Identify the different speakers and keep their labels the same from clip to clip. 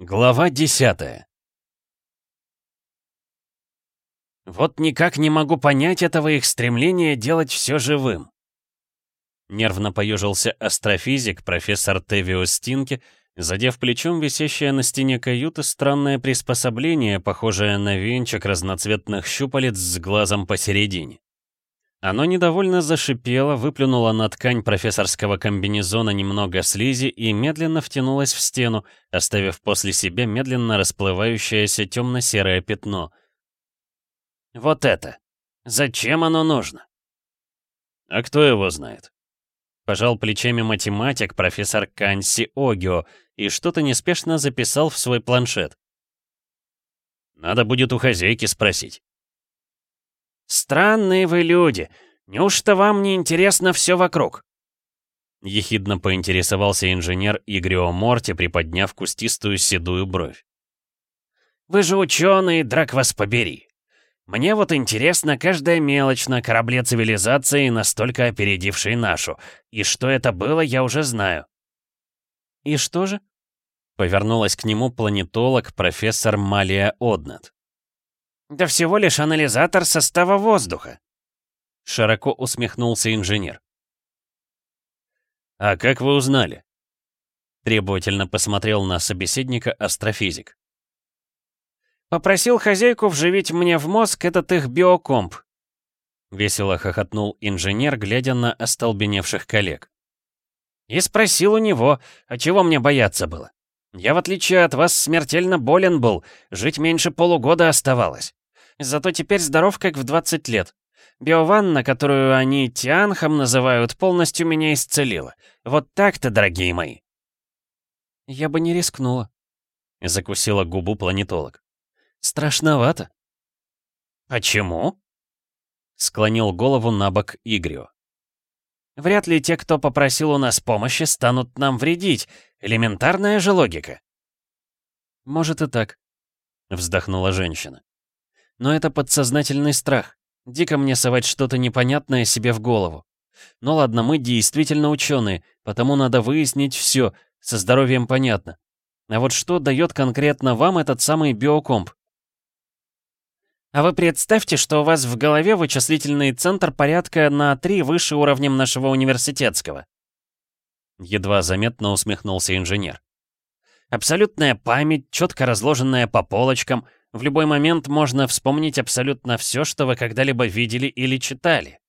Speaker 1: Глава 10 Вот никак не могу понять этого их стремления делать все живым. Нервно поежился астрофизик профессор Тевио Стинки, задев плечом висящее на стене каюты странное приспособление, похожее на венчик разноцветных щупалец с глазом посередине. Оно недовольно зашипело, выплюнуло на ткань профессорского комбинезона немного слизи и медленно втянулось в стену, оставив после себя медленно расплывающееся темно-серое пятно. «Вот это! Зачем оно нужно?» «А кто его знает?» Пожал плечами математик профессор Канси Огио и что-то неспешно записал в свой планшет. «Надо будет у хозяйки спросить». «Странные вы люди. Неужто вам не интересно все вокруг?» Ехидно поинтересовался инженер Игрио Морти, приподняв кустистую седую бровь. «Вы же ученые, драк вас побери. Мне вот интересно каждая мелочь на корабле цивилизации, настолько опередившей нашу. И что это было, я уже знаю». «И что же?» Повернулась к нему планетолог профессор Малия Однат. Да всего лишь анализатор состава воздуха. Широко усмехнулся инженер. «А как вы узнали?» Требовательно посмотрел на собеседника астрофизик. «Попросил хозяйку вживить мне в мозг этот их биокомп». Весело хохотнул инженер, глядя на остолбеневших коллег. «И спросил у него, а чего мне бояться было? Я, в отличие от вас, смертельно болен был, жить меньше полугода оставалось. Зато теперь здоров, как в 20 лет. Биованна, которую они Тианхом называют, полностью меня исцелила. Вот так-то, дорогие мои. Я бы не рискнула. Закусила губу планетолог. Страшновато. Почему? Склонил голову на бок Игрио. Вряд ли те, кто попросил у нас помощи, станут нам вредить. Элементарная же логика. Может и так, вздохнула женщина. Но это подсознательный страх. Дико мне совать что-то непонятное себе в голову. Ну ладно, мы действительно ученые, потому надо выяснить все, со здоровьем понятно. А вот что дает конкретно вам этот самый биокомп? А вы представьте, что у вас в голове вычислительный центр порядка на три выше уровнем нашего университетского. Едва заметно усмехнулся инженер. Абсолютная память, четко разложенная по полочкам. В любой момент можно вспомнить абсолютно все, что вы когда-либо видели или читали.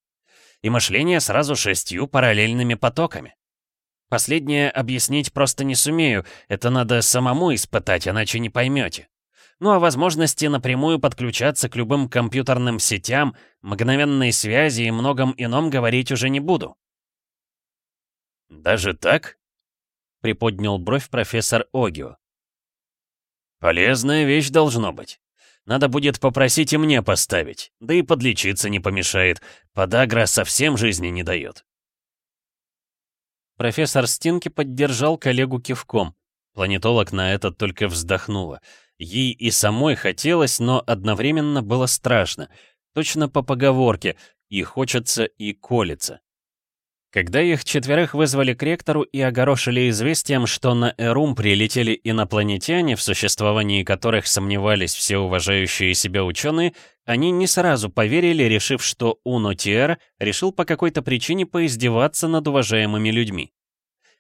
Speaker 1: И мышление сразу шестью параллельными потоками. Последнее объяснить просто не сумею, это надо самому испытать, иначе не поймете. Ну а возможности напрямую подключаться к любым компьютерным сетям, мгновенной связи и многом ином говорить уже не буду. «Даже так?» — приподнял бровь профессор Огио. «Полезная вещь должно быть. Надо будет попросить и мне поставить, да и подлечиться не помешает. Подагра совсем жизни не дает». Профессор Стинки поддержал коллегу кивком. Планетолог на это только вздохнула. Ей и самой хотелось, но одновременно было страшно. Точно по поговорке «и хочется, и колется». Когда их четверых вызвали к ректору и огорошили известием, что на Эрум прилетели инопланетяне, в существовании которых сомневались все уважающие себя ученые, они не сразу поверили, решив, что Уно Тиэр решил по какой-то причине поиздеваться над уважаемыми людьми.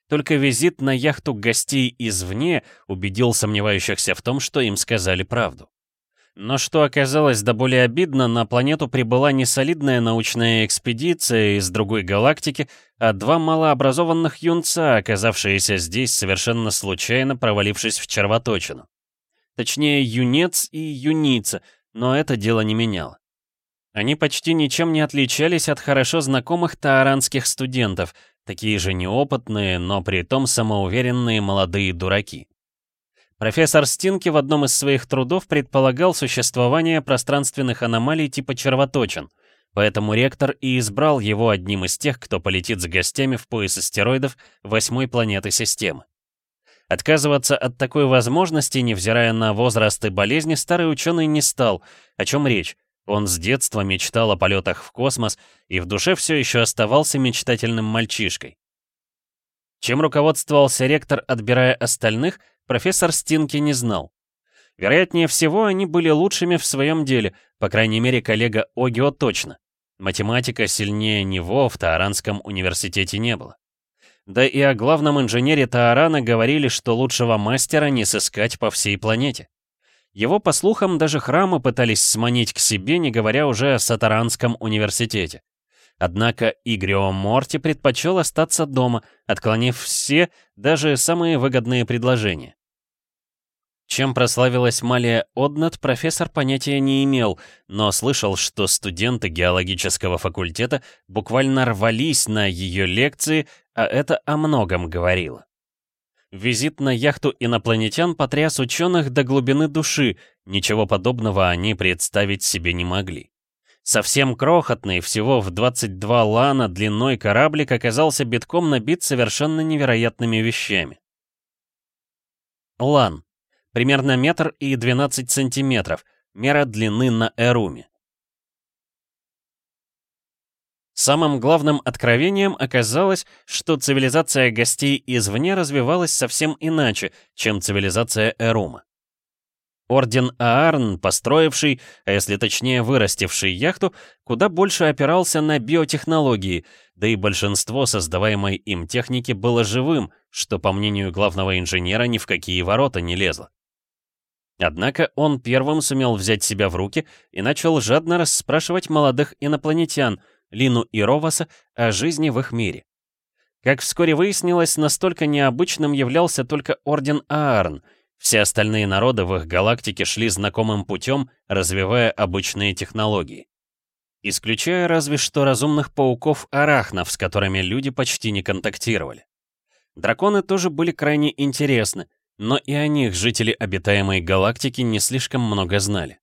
Speaker 1: Только визит на яхту гостей извне убедил сомневающихся в том, что им сказали правду. Но что оказалось до более обидно, на планету прибыла не солидная научная экспедиция из другой галактики, а два малообразованных юнца, оказавшиеся здесь совершенно случайно провалившись в червоточину. Точнее, юнец и юница, но это дело не меняло. Они почти ничем не отличались от хорошо знакомых тааранских студентов, такие же неопытные, но при том самоуверенные молодые дураки. Профессор Стинки в одном из своих трудов предполагал существование пространственных аномалий типа червоточин, поэтому ректор и избрал его одним из тех, кто полетит с гостями в пояс астероидов восьмой планеты системы. Отказываться от такой возможности, невзирая на возраст и болезни, старый ученый не стал. О чем речь? Он с детства мечтал о полетах в космос и в душе все еще оставался мечтательным мальчишкой. Чем руководствовался ректор, отбирая остальных, профессор Стинки не знал. Вероятнее всего, они были лучшими в своем деле, по крайней мере, коллега Огио точно. Математика сильнее него в Тааранском университете не было. Да и о главном инженере Таарана говорили, что лучшего мастера не сыскать по всей планете. Его, по слухам, даже храмы пытались сманить к себе, не говоря уже о Сатаранском университете. Однако Игрио Морти предпочел остаться дома, отклонив все, даже самые выгодные предложения. Чем прославилась Малия Однат, профессор понятия не имел, но слышал, что студенты геологического факультета буквально рвались на ее лекции, а это о многом говорило. Визит на яхту инопланетян потряс ученых до глубины души, ничего подобного они представить себе не могли. Совсем крохотный, всего в 22 лана длиной кораблик оказался битком набит совершенно невероятными вещами. Лан примерно метр и 12 сантиметров, мера длины на Эруме. Самым главным откровением оказалось, что цивилизация гостей извне развивалась совсем иначе, чем цивилизация Эрума. Орден Аарн, построивший, а если точнее вырастивший яхту, куда больше опирался на биотехнологии, да и большинство создаваемой им техники было живым, что, по мнению главного инженера, ни в какие ворота не лезло. Однако он первым сумел взять себя в руки и начал жадно расспрашивать молодых инопланетян, Лину и Роваса, о жизни в их мире. Как вскоре выяснилось, настолько необычным являлся только Орден Аарн, все остальные народы в их галактике шли знакомым путем, развивая обычные технологии. Исключая разве что разумных пауков-арахнов, с которыми люди почти не контактировали. Драконы тоже были крайне интересны, но и о них жители обитаемой галактики не слишком много знали.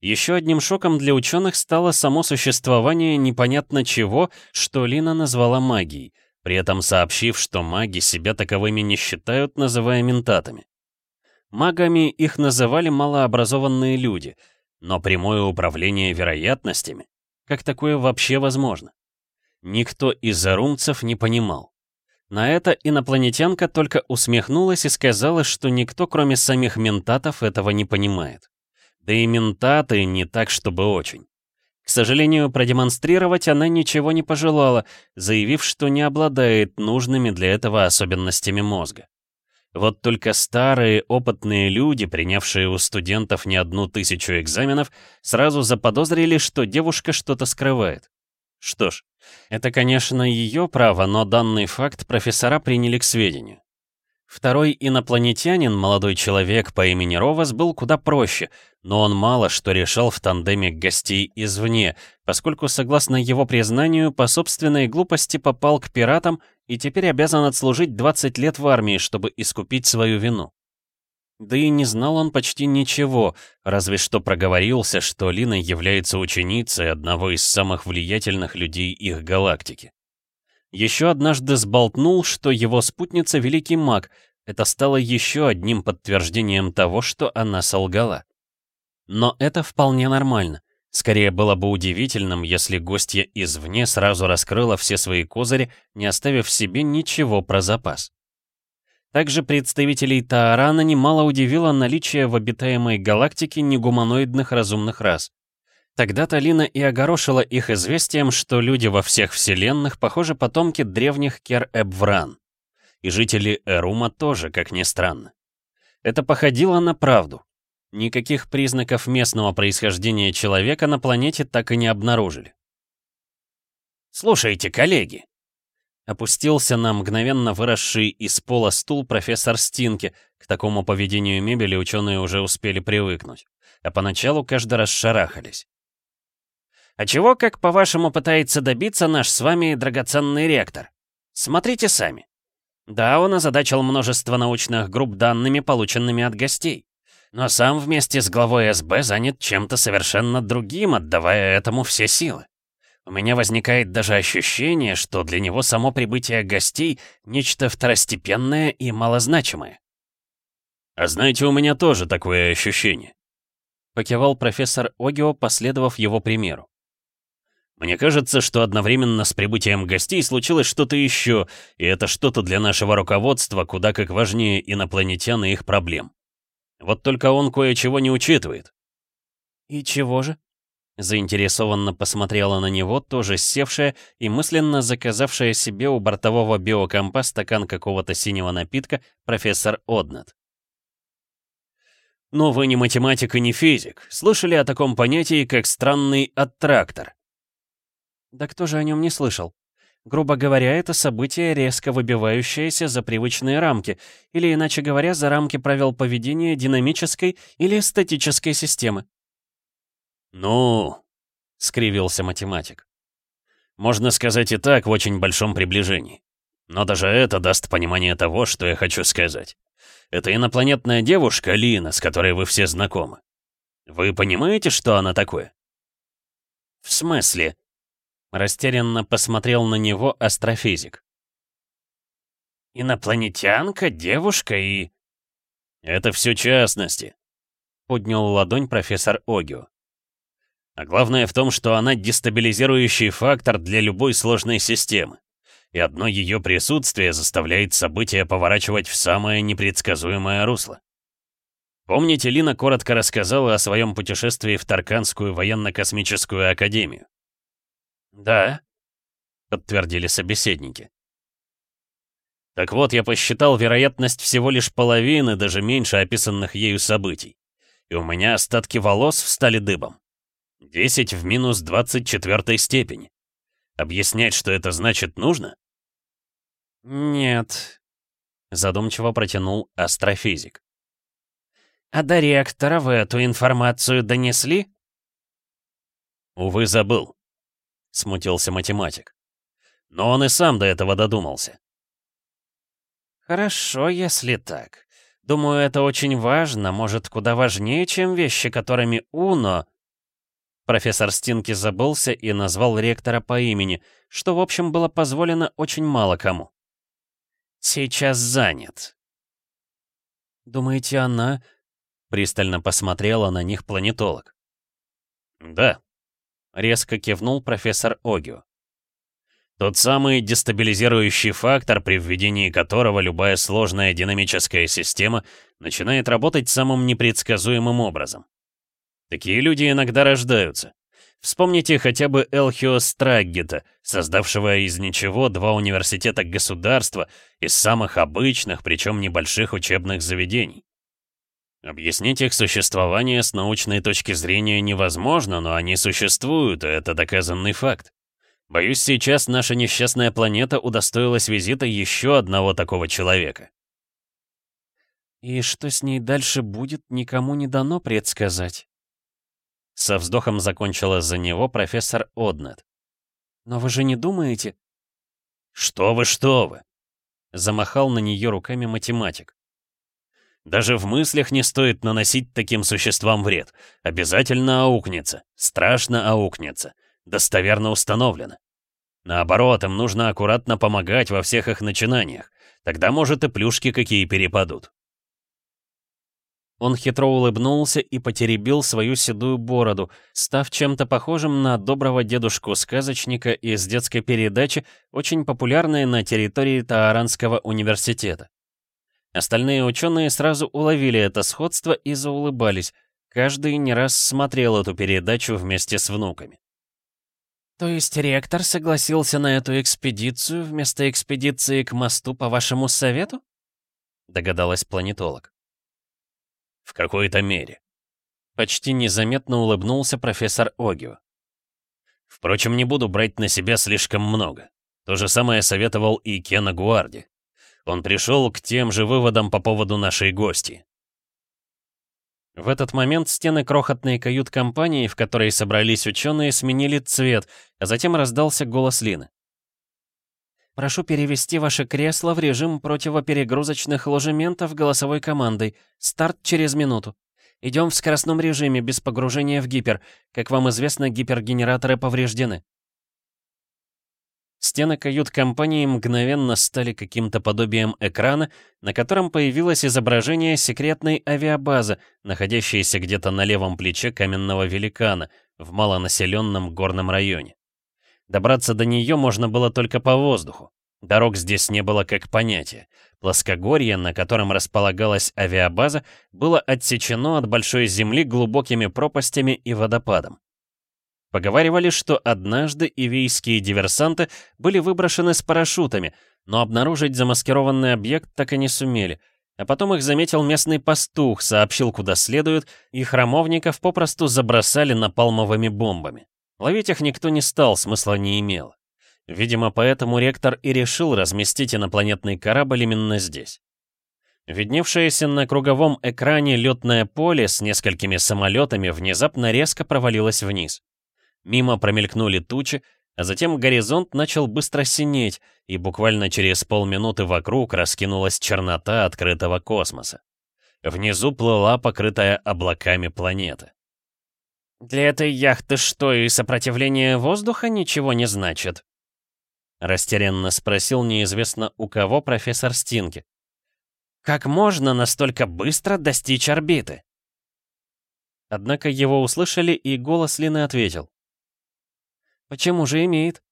Speaker 1: Еще одним шоком для ученых стало само существование непонятно чего, что Лина назвала магией, при этом сообщив, что маги себя таковыми не считают, называя ментатами. Магами их называли малообразованные люди, но прямое управление вероятностями, как такое вообще возможно? Никто из зарумцев не понимал. На это инопланетянка только усмехнулась и сказала, что никто, кроме самих ментатов, этого не понимает. Да и ментаты не так, чтобы очень. К сожалению, продемонстрировать она ничего не пожелала, заявив, что не обладает нужными для этого особенностями мозга. Вот только старые опытные люди, принявшие у студентов не одну тысячу экзаменов, сразу заподозрили, что девушка что-то скрывает. Что ж, это, конечно, ее право, но данный факт профессора приняли к сведению. Второй инопланетянин, молодой человек по имени Ровас, был куда проще, но он мало что решал в тандеме гостей извне, поскольку, согласно его признанию, по собственной глупости попал к пиратам и теперь обязан отслужить 20 лет в армии, чтобы искупить свою вину. Да и не знал он почти ничего, разве что проговорился, что Лина является ученицей одного из самых влиятельных людей их галактики. Еще однажды сболтнул, что его спутница — великий маг. Это стало еще одним подтверждением того, что она солгала. Но это вполне нормально. Скорее было бы удивительным, если гостья извне сразу раскрыла все свои козыри, не оставив себе ничего про запас. Также представителей Таарана немало удивило наличие в обитаемой галактике негуманоидных разумных рас. Тогда-то Лина и огорошила их известием, что люди во всех вселенных, похоже, потомки древних Кер-Эбвран. И жители Эрума тоже, как ни странно. Это походило на правду. Никаких признаков местного происхождения человека на планете так и не обнаружили. «Слушайте, коллеги», Опустился на мгновенно выросший из пола стул профессор Стинки. К такому поведению мебели ученые уже успели привыкнуть. А поначалу каждый раз шарахались. «А чего, как по-вашему, пытается добиться наш с вами драгоценный ректор? Смотрите сами. Да, он озадачил множество научных групп данными, полученными от гостей. Но сам вместе с главой СБ занят чем-то совершенно другим, отдавая этому все силы. У меня возникает даже ощущение, что для него само прибытие гостей — нечто второстепенное и малозначимое. «А знаете, у меня тоже такое ощущение», — покивал профессор Огио, последовав его примеру. Мне кажется, что одновременно с прибытием гостей случилось что-то еще, и это что-то для нашего руководства куда как важнее инопланетян и их проблем. Вот только он кое-чего не учитывает.
Speaker 2: «И чего же?»
Speaker 1: Заинтересованно посмотрела на него, тоже севшая и мысленно заказавшая себе у бортового биокомпа стакан какого-то синего напитка профессор Однат. «Но вы не математик и не физик. Слышали о таком понятии, как странный аттрактор?»
Speaker 2: «Да кто же о нем не слышал? Грубо говоря, это событие, резко выбивающееся за привычные рамки, или, иначе говоря, за рамки правил поведения динамической или статической системы.
Speaker 1: «Ну...» — скривился математик. «Можно сказать и так в очень большом приближении. Но даже это даст понимание того, что я хочу сказать. Это инопланетная девушка Лина, с которой вы все знакомы. Вы понимаете, что она такое?»
Speaker 2: «В смысле?»
Speaker 1: — растерянно посмотрел на него астрофизик.
Speaker 2: «Инопланетянка, девушка и...»
Speaker 1: «Это все частности», — поднял ладонь профессор Огио. А главное в том, что она дестабилизирующий фактор для любой сложной системы. И одно ее присутствие заставляет события поворачивать в самое непредсказуемое русло. Помните, Лина коротко рассказала о своем путешествии в Тарканскую военно-космическую академию?
Speaker 2: «Да», —
Speaker 1: подтвердили собеседники. Так вот, я посчитал вероятность всего лишь половины, даже меньше описанных ею событий. И у меня остатки волос встали дыбом. 10 в минус 24 степени. Объяснять, что это значит, нужно?
Speaker 2: «Нет», — задумчиво протянул астрофизик. «А до реактора вы эту информацию донесли?»
Speaker 1: «Увы, забыл», — смутился математик. «Но он и сам до этого додумался».
Speaker 2: «Хорошо, если так. Думаю, это очень важно, может, куда важнее, чем вещи, которыми Уно Профессор Стинки забылся и назвал ректора по имени, что, в общем, было позволено очень мало кому. «Сейчас занят». «Думаете, она...» — пристально посмотрела на них планетолог.
Speaker 1: «Да», — резко кивнул профессор Огио. Тот самый дестабилизирующий фактор, при введении которого любая сложная динамическая система начинает работать самым непредсказуемым образом. Такие люди иногда рождаются. Вспомните хотя бы Элхио Страггета, создавшего из ничего два университета государства из самых обычных, причем небольших учебных заведений. Объяснить их существование с научной точки зрения невозможно, но они существуют, и это доказанный факт. Боюсь, сейчас наша несчастная планета удостоилась визита еще одного такого человека.
Speaker 2: И что с ней дальше будет, никому не дано предсказать.
Speaker 1: Со вздохом закончила за него профессор Однет.
Speaker 2: «Но вы же не думаете...»
Speaker 1: «Что вы, что вы!» Замахал на нее руками математик. «Даже в мыслях не стоит наносить таким существам вред. Обязательно аукнется. Страшно аукнется. Достоверно установлено. Наоборот, им нужно аккуратно помогать во всех их начинаниях. Тогда, может, и плюшки какие перепадут.
Speaker 2: Он хитро улыбнулся и потеребил свою седую бороду, став чем-то похожим на доброго дедушку-сказочника из детской передачи, очень популярной на территории Тааранского университета. Остальные ученые сразу уловили это сходство и заулыбались. Каждый не раз смотрел эту передачу вместе с внуками. «То есть ректор согласился на эту экспедицию вместо экспедиции к мосту по вашему совету?» — догадалась планетолог.
Speaker 1: В какой-то мере.
Speaker 2: Почти незаметно улыбнулся профессор Огио.
Speaker 1: Впрочем, не буду брать на себя слишком много. То же самое советовал и Кена Гуарди. Он пришел к тем же выводам по поводу нашей гости.
Speaker 2: В этот момент стены крохотной кают-компании, в которой собрались ученые, сменили цвет, а затем раздался голос Лины. Прошу перевести ваше кресло в режим противоперегрузочных ложементов голосовой командой. Старт через минуту. Идем в скоростном режиме, без погружения в гипер. Как вам известно, гипергенераторы повреждены. Стены кают-компании мгновенно стали каким-то подобием экрана, на котором появилось изображение секретной авиабазы, находящейся где-то на левом плече каменного великана, в малонаселенном горном районе.
Speaker 1: Добраться до нее можно было только по воздуху. Дорог здесь не было как понятия. Плоскогорье, на котором располагалась авиабаза, было отсечено от большой земли глубокими пропастями и водопадом. Поговаривали, что однажды ивейские диверсанты были выброшены с парашютами, но обнаружить замаскированный объект так и не сумели. А потом их заметил местный пастух, сообщил куда следует, и храмовников попросту забросали напалмовыми бомбами. Ловить их никто не стал, смысла не имело. Видимо, поэтому ректор и решил разместить инопланетный корабль именно здесь. Видневшееся на круговом экране летное поле с несколькими самолетами внезапно резко провалилось вниз. Мимо промелькнули тучи, а затем горизонт начал быстро синеть, и буквально через полминуты вокруг раскинулась чернота открытого космоса. Внизу плыла покрытая облаками планета. «Для этой яхты что, и сопротивление воздуха ничего не значит?» Растерянно спросил неизвестно у кого профессор Стинки. «Как можно настолько быстро достичь орбиты?» Однако его услышали, и голос Лины ответил. Почему же имеет?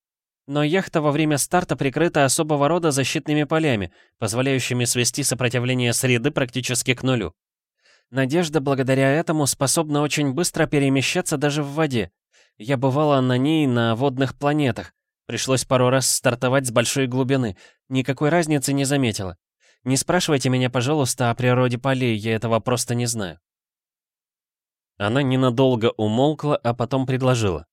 Speaker 1: Но яхта во время старта прикрыта особого рода защитными полями, позволяющими свести сопротивление среды практически к нулю. Надежда благодаря этому способна очень быстро перемещаться даже в воде. Я бывала на ней на водных планетах. Пришлось пару раз стартовать с большой глубины. Никакой разницы не заметила. Не спрашивайте меня, пожалуйста, о природе полей, я этого просто не знаю. Она ненадолго умолкла, а потом предложила.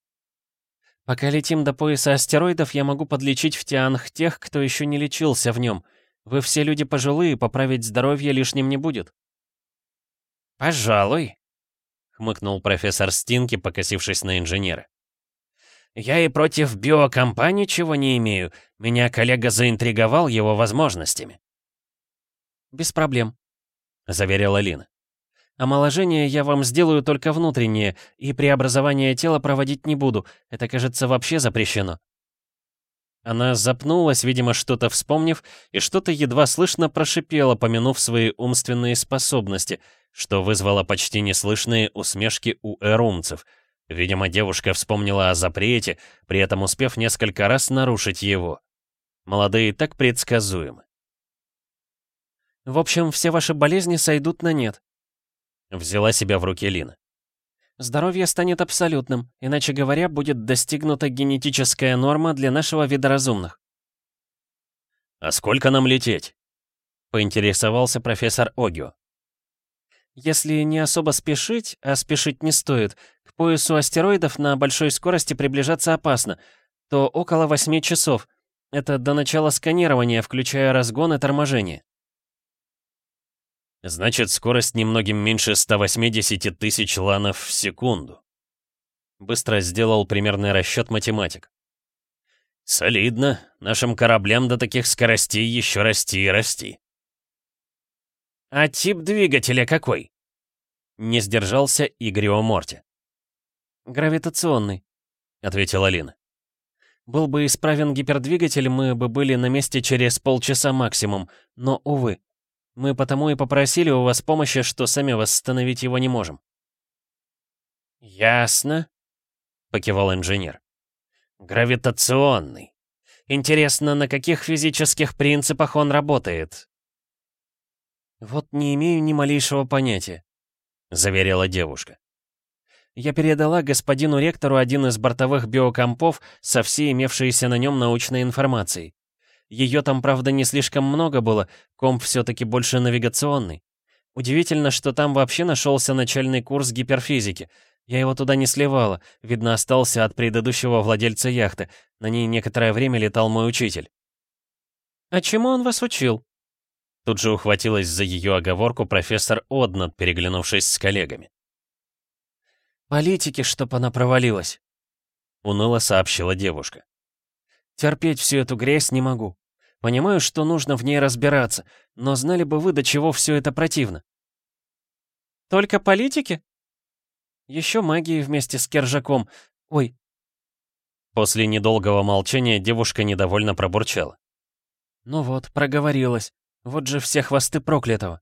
Speaker 1: Пока летим до пояса астероидов, я могу подлечить в Тианх тех, кто еще не лечился в нем. Вы все люди пожилые, поправить здоровье лишним не будет. «Пожалуй», — хмыкнул профессор Стинки, покосившись на инженера. «Я и против биокомпа ничего не имею. Меня коллега заинтриговал его возможностями». «Без проблем», — заверила Лина. Омоложение я вам сделаю только внутреннее, и преобразование тела проводить не буду. Это, кажется, вообще запрещено». Она запнулась, видимо, что-то вспомнив, и что-то едва слышно прошипела, помянув свои умственные способности, что вызвало почти неслышные усмешки у эрумцев. Видимо, девушка вспомнила о запрете, при этом успев несколько раз нарушить его. Молодые так предсказуемы. «В общем, все ваши болезни сойдут на нет», Взяла себя в руки Лина. Здоровье станет абсолютным, иначе говоря, будет достигнута генетическая норма для нашего вида разумных. «А сколько нам лететь?» — поинтересовался профессор Огио. «Если не особо спешить, а спешить не стоит, к поясу астероидов на большой скорости приближаться опасно, то около 8 часов. Это до начала сканирования, включая разгон и торможение. Значит, скорость немногим меньше 180 тысяч ланов в секунду. Быстро сделал примерный расчет математик. Солидно. Нашим кораблям до таких скоростей еще расти и расти. А тип двигателя какой? Не сдержался Игорь Морти. «Гравитационный», — ответила Лина. «Был бы исправен гипердвигатель, мы бы были на месте через полчаса максимум, но, увы, мы потому и попросили у вас помощи, что сами восстановить его не можем». «Ясно», — покивал инженер. «Гравитационный. Интересно, на каких физических принципах он работает?» «Вот не имею ни малейшего понятия», — заверила девушка. «Я передала господину ректору один из бортовых биокомпов со всей имевшейся на нем научной информацией. Ее там, правда, не слишком много было, комп все-таки больше навигационный. Удивительно, что там вообще нашелся начальный курс гиперфизики. Я его туда не сливала, видно, остался от предыдущего владельца яхты. На ней некоторое время летал мой учитель. «А чему он вас учил?» Тут же ухватилась за ее оговорку профессор Однат, переглянувшись с коллегами. «Политики, чтоб она провалилась», — уныло сообщила девушка. «Терпеть всю эту грязь не могу. Понимаю, что нужно в ней разбираться, но знали бы вы, до чего все это противно. Только политики? Еще магии вместе с Кержаком. Ой. После недолгого молчания девушка недовольно пробурчала. Ну вот, проговорилась. Вот же все хвосты проклятого.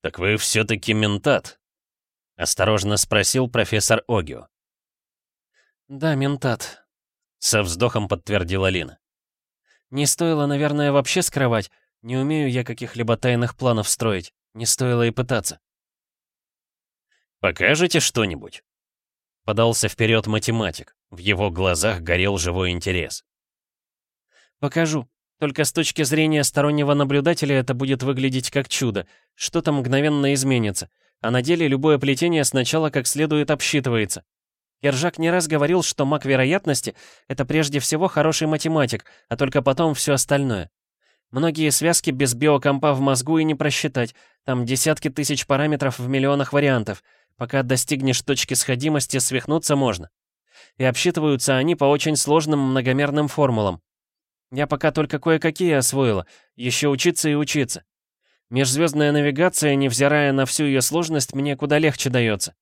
Speaker 1: «Так вы все-таки ментат?» — осторожно спросил профессор Огио.
Speaker 2: «Да, ментат», — со вздохом подтвердила Лина. «Не стоило, наверное, вообще скрывать. Не умею я каких-либо тайных планов строить. Не стоило и пытаться».
Speaker 1: «Покажете что-нибудь?» Подался вперед математик. В его глазах горел живой интерес.
Speaker 2: «Покажу. Только с точки зрения стороннего наблюдателя это будет выглядеть как чудо. Что-то мгновенно изменится. А на деле любое плетение сначала как следует обсчитывается. Ержак не раз говорил, что маг вероятности — это прежде всего хороший математик, а только потом все остальное. Многие связки без биокомпа в мозгу и не просчитать. Там десятки тысяч параметров в миллионах вариантов. Пока достигнешь точки сходимости, свихнуться можно. И обсчитываются они по очень сложным многомерным формулам. Я пока только кое-какие освоила, еще учиться и учиться. Межзвездная навигация, невзирая на всю ее сложность, мне куда легче дается.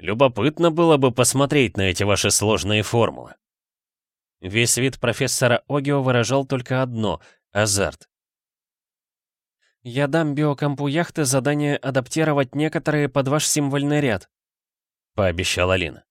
Speaker 1: Любопытно было бы посмотреть на эти ваши сложные формулы.
Speaker 2: Весь вид профессора Огио выражал только одно — азарт. «Я дам биокомпу яхты задание адаптировать некоторые под ваш символьный ряд», — пообещала Алина.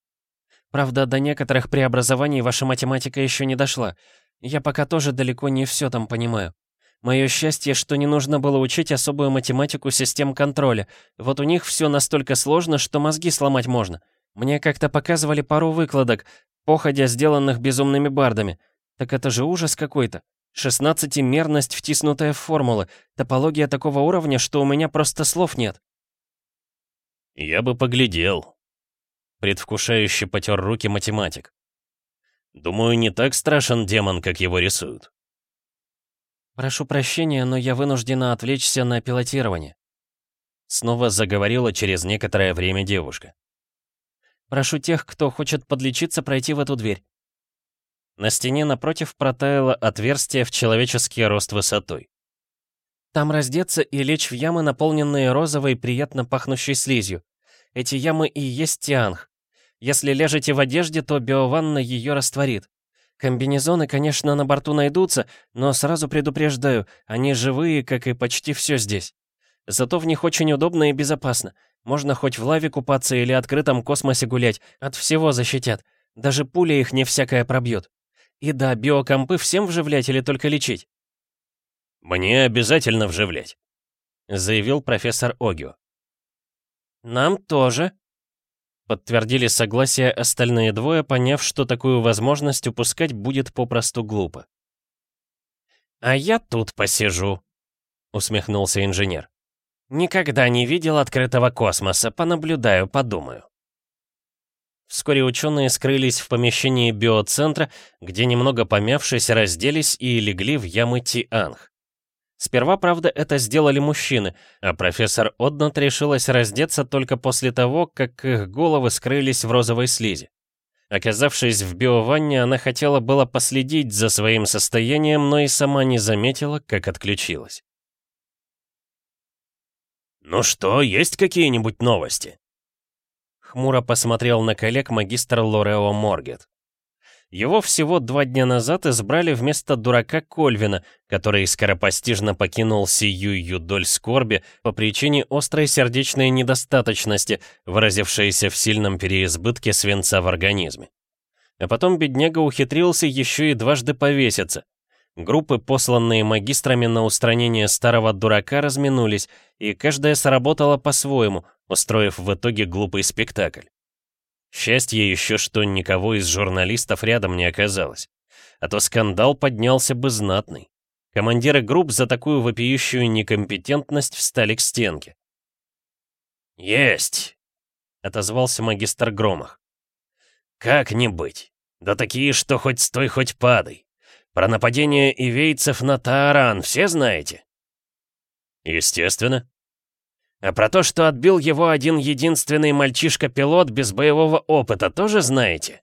Speaker 2: «Правда, до некоторых преобразований ваша математика еще не дошла. Я пока тоже далеко не все там понимаю. Мое счастье, что не нужно было учить особую математику систем контроля. Вот у них все настолько сложно, что мозги сломать можно. Мне как-то показывали пару выкладок, походя сделанных безумными бардами. Так это же ужас какой-то. Шестнадцатимерность, втиснутая в формулы. Топология такого уровня, что у меня просто слов нет.
Speaker 1: Я бы поглядел. Предвкушающе потер руки математик. Думаю, не так страшен демон, как его рисуют.
Speaker 2: Прошу прощения, но я вынуждена отвлечься на пилотирование. Снова заговорила через некоторое время девушка. Прошу тех, кто хочет подлечиться, пройти в эту дверь. На стене напротив протаяло отверстие в человеческий рост высотой. Там раздеться и лечь в ямы, наполненные розовой, приятно пахнущей слизью. Эти ямы и есть тианг. Если ляжете в одежде, то биованна ее растворит. Комбинезоны, конечно, на борту найдутся, но сразу предупреждаю, они живые, как и почти все здесь. Зато в них очень удобно и безопасно. Можно хоть в лаве купаться или открытом космосе гулять, от всего защитят. Даже пуля их не всякая пробьет. И да, биокомпы всем вживлять или только лечить?
Speaker 1: «Мне обязательно вживлять», — заявил профессор Огио.
Speaker 2: «Нам тоже», — подтвердили согласие остальные двое, поняв, что такую возможность упускать будет попросту глупо. «А я тут посижу», — усмехнулся инженер. «Никогда не видел открытого космоса, понаблюдаю, подумаю». Вскоре ученые скрылись в помещении биоцентра, где немного помявшись, разделись и легли в ямы Тианг. Сперва, правда, это сделали мужчины, а профессор Однат решилась раздеться только после того, как их головы скрылись в розовой слизи. Оказавшись в биованне, она хотела было последить за своим состоянием, но и сама не заметила, как отключилась.
Speaker 1: «Ну что, есть какие-нибудь новости?»
Speaker 2: Хмуро посмотрел на коллег магистр Лорео Моргет. Его всего два дня назад избрали вместо дурака Кольвина, который скоропостижно покинул сию юдоль скорби по причине острой сердечной недостаточности, выразившейся в сильном переизбытке свинца в организме. А потом бедняга ухитрился еще и дважды повеситься. Группы, посланные магистрами на устранение старого дурака, разминулись, и каждая сработала по-своему, устроив в итоге глупый спектакль. Счастье еще, что никого из журналистов рядом не оказалось. А то скандал поднялся бы знатный. Командиры групп за такую вопиющую некомпетентность встали к стенке.
Speaker 1: «Есть!» — отозвался магистр Громах. «Как не быть? Да такие, что хоть стой, хоть падай. Про нападение ивейцев на Тааран все знаете?»
Speaker 2: «Естественно», а про то, что отбил его один единственный мальчишка-пилот без боевого опыта, тоже знаете?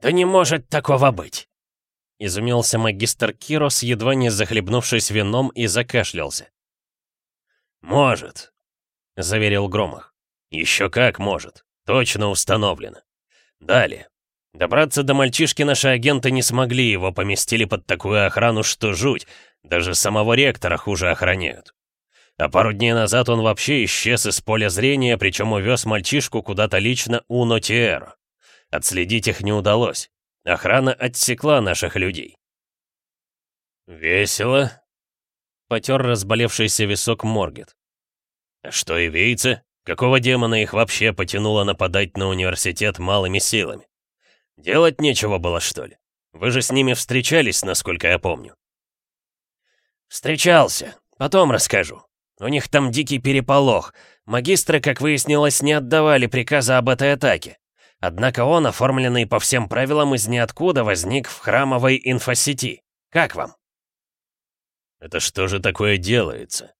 Speaker 1: Да не может такого быть.
Speaker 2: Изумился магистр Кирос, едва не захлебнувшись вином и закашлялся.
Speaker 1: «Может», — заверил Громах. «Еще как может. Точно установлено. Далее. Добраться до мальчишки наши агенты не смогли, его поместили под такую охрану, что жуть. Даже самого ректора хуже охраняют. А пару дней назад он вообще исчез из поля зрения, причем увез мальчишку куда-то лично у Нотиэро. Отследить их не удалось. Охрана отсекла наших людей. «Весело», — потер разболевшийся висок Моргет. «А что и вейцы? Какого демона их вообще потянуло нападать на университет малыми силами? Делать нечего было, что ли? Вы же с ними встречались, насколько я помню». «Встречался. Потом расскажу. У них там дикий переполох. Магистры, как выяснилось, не отдавали приказа об этой атаке. Однако он, оформленный по всем правилам из ниоткуда, возник в храмовой инфосети. Как вам? «Это что же такое делается?»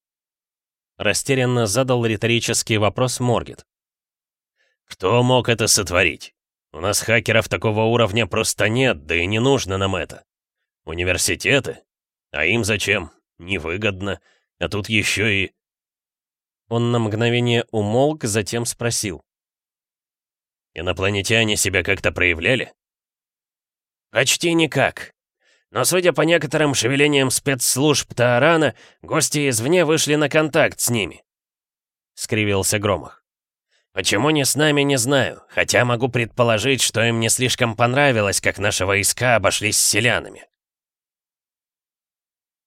Speaker 1: Растерянно задал риторический вопрос Моргет. «Кто мог это сотворить? У нас хакеров такого уровня просто нет, да и не нужно нам это. Университеты? А им зачем? Невыгодно. А тут еще и...» Он на мгновение умолк, затем спросил. «Инопланетяне себя как-то проявляли?» «Почти никак. Но судя по некоторым шевелениям спецслужб Таарана, гости извне вышли на контакт с ними», — скривился Громах. «Почему не с нами, не знаю, хотя могу предположить, что им не слишком понравилось, как наши войска обошлись с селянами».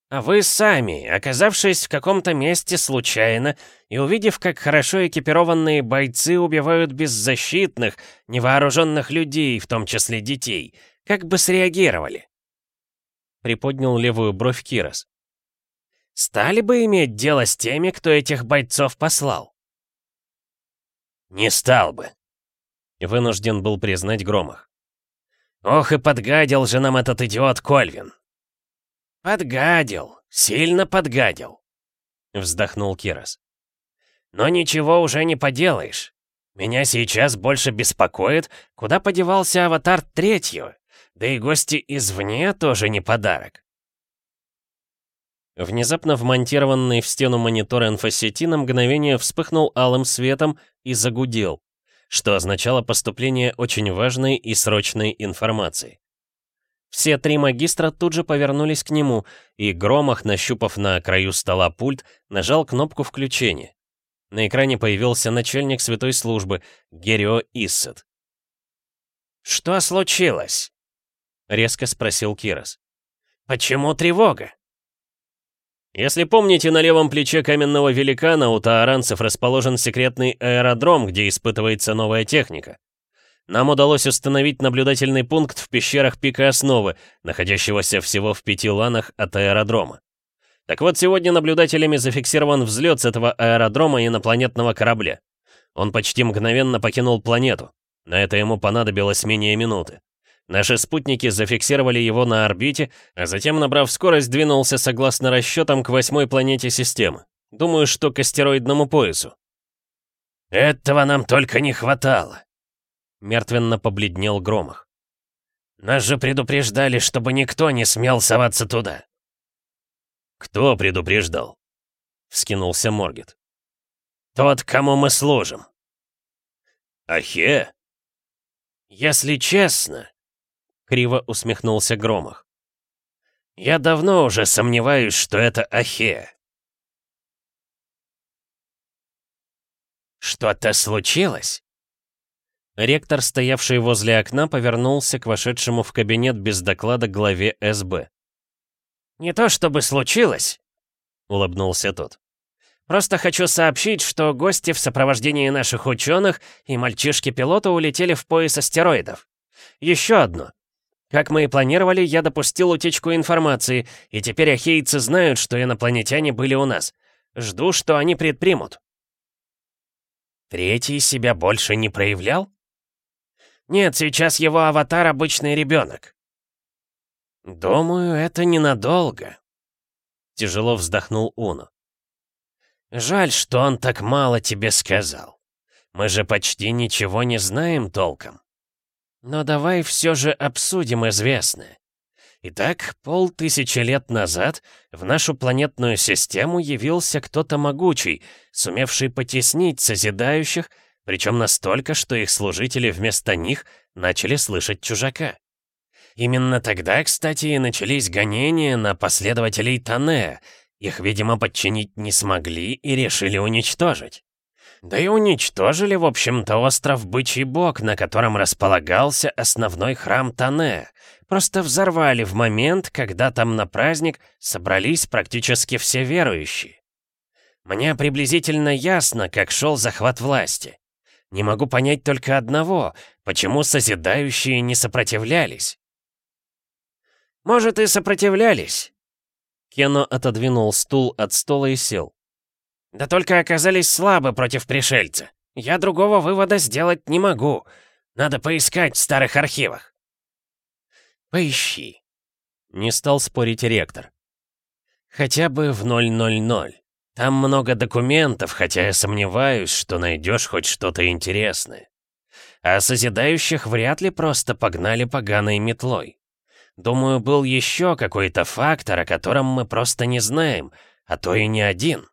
Speaker 1: А вы сами, оказавшись в каком-то месте случайно и увидев, как хорошо экипированные бойцы убивают беззащитных, невооруженных людей, в том числе детей, как бы среагировали? Приподнял левую бровь Кирос. Стали бы иметь дело с теми, кто этих бойцов послал? Не стал бы. Вынужден был признать Громах. Ох и подгадил же нам этот идиот Кольвин. «Подгадил, сильно подгадил», — вздохнул Кирос. «Но ничего уже не поделаешь. Меня сейчас больше беспокоит, куда подевался аватар третью, да и гости извне тоже не подарок». Внезапно вмонтированный в стену монитор инфосети на мгновение вспыхнул алым светом и загудел, что означало поступление очень важной и срочной информации. Все три магистра тут же повернулись к нему, и Громах, нащупав на краю стола пульт, нажал кнопку включения. На экране появился начальник святой службы, Герио Иссет. «Что случилось?» — резко спросил Кирос. «Почему тревога?» Если помните, на левом плече каменного великана у тааранцев расположен секретный аэродром, где испытывается новая техника. Нам удалось установить наблюдательный пункт в пещерах Пика Основы, находящегося всего в пяти ланах от аэродрома. Так вот, сегодня наблюдателями зафиксирован взлет с этого аэродрома инопланетного корабля. Он почти мгновенно покинул планету. На это ему понадобилось менее минуты. Наши спутники зафиксировали его на орбите, а затем, набрав скорость, двинулся согласно расчетам к восьмой планете системы. Думаю, что к астероидному поясу. «Этого нам только не хватало», Мертвенно побледнел Громах. «Нас же предупреждали, чтобы никто не смел соваться туда!» «Кто предупреждал?» — вскинулся Моргет. «Тот, кому мы служим». «Ахе?» «Если честно...» — криво усмехнулся Громах. «Я давно уже сомневаюсь, что это Ахе». «Что-то случилось?» Ректор, стоявший возле окна, повернулся к вошедшему в кабинет без доклада главе СБ. «Не то чтобы случилось», — улыбнулся тот. «Просто хочу сообщить, что гости в сопровождении наших ученых и мальчишки-пилота улетели в пояс астероидов. Еще одно. Как мы и планировали, я допустил утечку информации, и теперь ахейцы знают, что инопланетяне были у нас. Жду, что они предпримут». «Третий себя больше не проявлял?» Нет, сейчас его аватар обычный ребенок. Думаю, это ненадолго. Тяжело вздохнул Уно. Жаль, что он так мало тебе сказал. Мы же почти ничего не знаем толком. Но давай все же обсудим известное. Итак, полтысячи лет назад в нашу планетную систему явился кто-то могучий, сумевший потеснить созидающих причем настолько, что их служители вместо них начали слышать чужака. Именно тогда, кстати, и начались гонения на последователей Тане, Их, видимо, подчинить не смогли и решили уничтожить. Да и уничтожили, в общем-то, остров Бычий Бог, на котором располагался основной храм Тане. Просто взорвали в момент, когда там на праздник собрались практически все верующие. Мне приблизительно ясно, как шел захват власти. Не могу понять только одного, почему созидающие не сопротивлялись. Может, и сопротивлялись. Кено отодвинул стул от стола и сел. Да только оказались слабы против пришельца. Я другого вывода сделать не могу. Надо поискать в старых архивах. Поищи. Не стал спорить ректор. Хотя бы в 000. Там много документов, хотя я сомневаюсь, что найдешь хоть что-то интересное. А созидающих вряд ли просто погнали поганой метлой. Думаю, был еще какой-то фактор, о котором мы просто не знаем, а то и не один.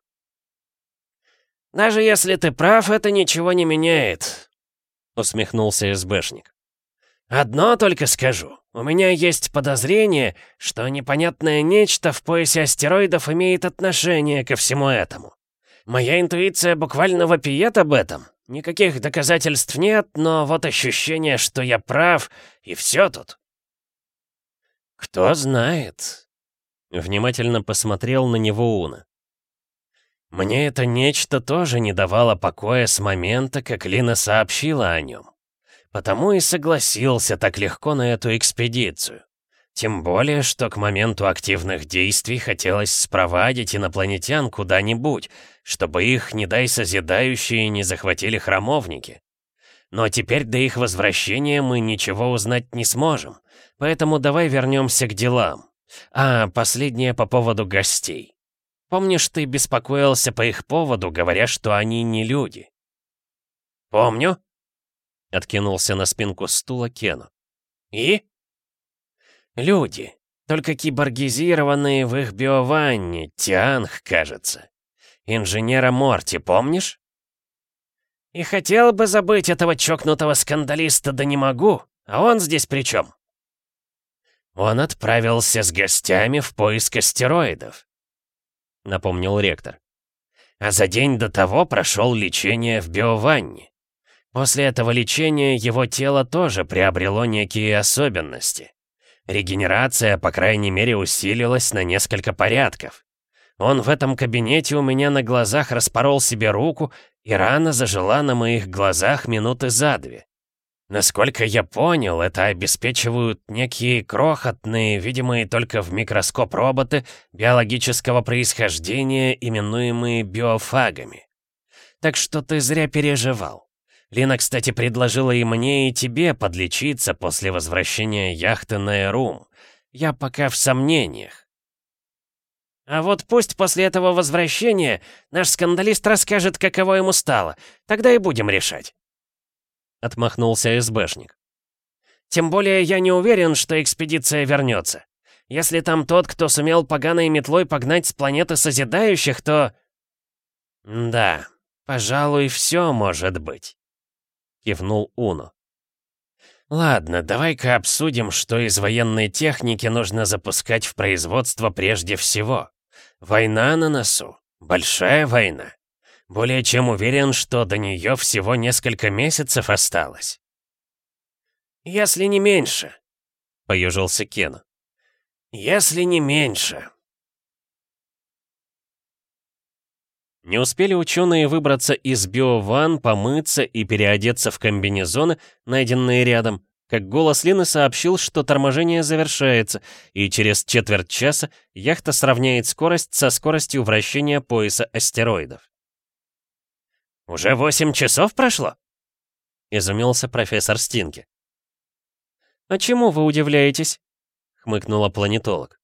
Speaker 1: «Даже если ты прав, это ничего не меняет», — усмехнулся СБшник. «Одно только скажу. У меня есть подозрение, что непонятное нечто в поясе астероидов имеет отношение ко всему этому. Моя интуиция буквально вопиет об этом. Никаких доказательств нет, но вот ощущение, что я прав, и все тут». «Кто знает?» Внимательно посмотрел на него Уна. Мне это нечто тоже не давало покоя с момента, как Лина сообщила о нем. Потому и согласился так легко на эту экспедицию. Тем более, что к моменту активных действий хотелось спровадить инопланетян куда-нибудь, чтобы их, не дай созидающие, не захватили храмовники. Но теперь до их возвращения мы ничего узнать не сможем, поэтому давай вернемся к делам. А, последнее по поводу гостей. Помнишь, ты беспокоился по их поводу, говоря, что они не люди?» «Помню», — откинулся на спинку стула Кену. «И?» «Люди, только киборгизированные в их биованне, Тианг, кажется. Инженера Морти, помнишь?» «И хотел бы забыть этого чокнутого скандалиста, да не могу. А он здесь при чем?» Он отправился с гостями в поиск астероидов. — напомнил ректор. «А за день до того прошел лечение в биованне. После этого лечения его тело тоже приобрело некие особенности. Регенерация, по крайней мере, усилилась на несколько порядков. Он в этом кабинете у меня на глазах распорол себе руку, и рана зажила на моих глазах минуты за две. Насколько я понял, это обеспечивают некие крохотные, видимые только в микроскоп роботы биологического происхождения, именуемые биофагами. Так что ты зря переживал. Лина, кстати, предложила и мне, и тебе подлечиться после возвращения яхты на Эрум. Я пока в сомнениях. А вот пусть после этого возвращения наш скандалист расскажет, каково ему стало. Тогда и будем решать отмахнулся СБшник. «Тем более я не уверен, что экспедиция вернется. Если там тот, кто сумел поганой метлой погнать с планеты Созидающих, то...» «Да, пожалуй, все может быть», — кивнул Уно. «Ладно, давай-ка обсудим, что из военной техники нужно запускать в производство прежде всего. Война на носу. Большая война. Более чем уверен, что до нее всего несколько месяцев осталось. «Если не меньше», — поежился Кен. «Если не меньше».
Speaker 2: Не успели ученые выбраться из биован, помыться и переодеться в комбинезоны, найденные рядом, как голос Лины сообщил, что торможение завершается, и через четверть часа яхта сравняет скорость со скоростью вращения пояса астероидов.
Speaker 1: «Уже восемь часов прошло?»
Speaker 2: — изумился профессор Стинки. «А чему вы удивляетесь?» — хмыкнула планетолог.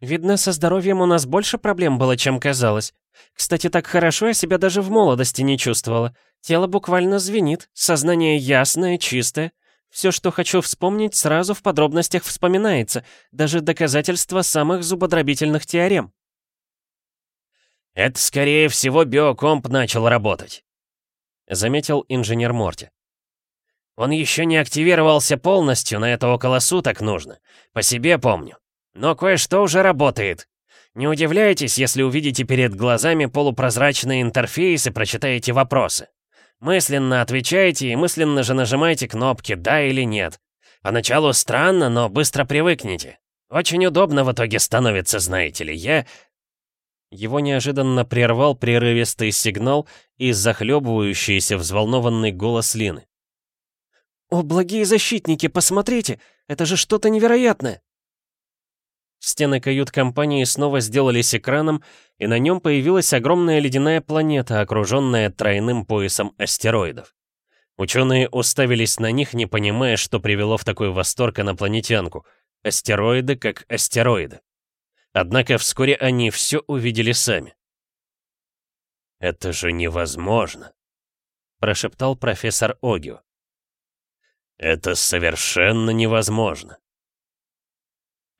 Speaker 2: «Видно, со здоровьем у нас больше проблем было, чем казалось. Кстати, так хорошо я себя даже в молодости не чувствовала. Тело буквально звенит, сознание ясное, чистое. Все, что хочу вспомнить, сразу в подробностях вспоминается, даже доказательства самых зубодробительных теорем».
Speaker 1: «Это, скорее всего, биокомп начал работать», заметил инженер Морти. «Он еще не активировался полностью, на это около суток нужно. По себе помню. Но кое-что уже работает. Не удивляйтесь, если увидите перед глазами полупрозрачный интерфейс и прочитаете вопросы. Мысленно отвечайте и мысленно же нажимайте кнопки «да» или «нет». Поначалу странно, но быстро привыкнете. Очень удобно в итоге становится, знаете ли. Я
Speaker 2: его неожиданно прервал прерывистый сигнал и захлебывающийся взволнованный голос Лины.
Speaker 3: «О, благие защитники, посмотрите! Это же что-то невероятное!»
Speaker 2: Стены кают-компании снова сделались экраном, и на нем появилась огромная ледяная планета, окруженная тройным поясом астероидов. Ученые уставились на них, не понимая, что привело в такой восторг инопланетянку. Астероиды как астероиды. Однако вскоре они все увидели сами. «Это же невозможно!» — прошептал профессор Огио. «Это совершенно невозможно!»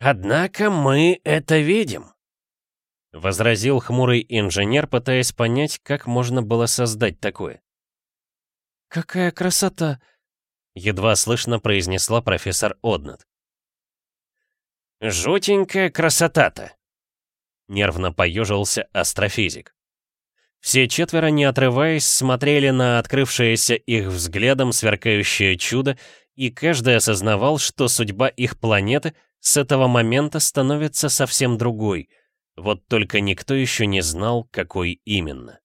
Speaker 1: «Однако мы это видим», —
Speaker 2: возразил хмурый инженер, пытаясь понять, как можно было создать такое.
Speaker 3: «Какая красота!»
Speaker 2: — едва слышно произнесла профессор Однат.
Speaker 1: «Жутенькая красота-то!»
Speaker 2: Нервно поежился астрофизик. Все четверо, не отрываясь, смотрели на открывшееся их взглядом сверкающее чудо, и каждый осознавал, что судьба их планеты с этого момента становится совсем другой. Вот только никто еще не знал, какой именно.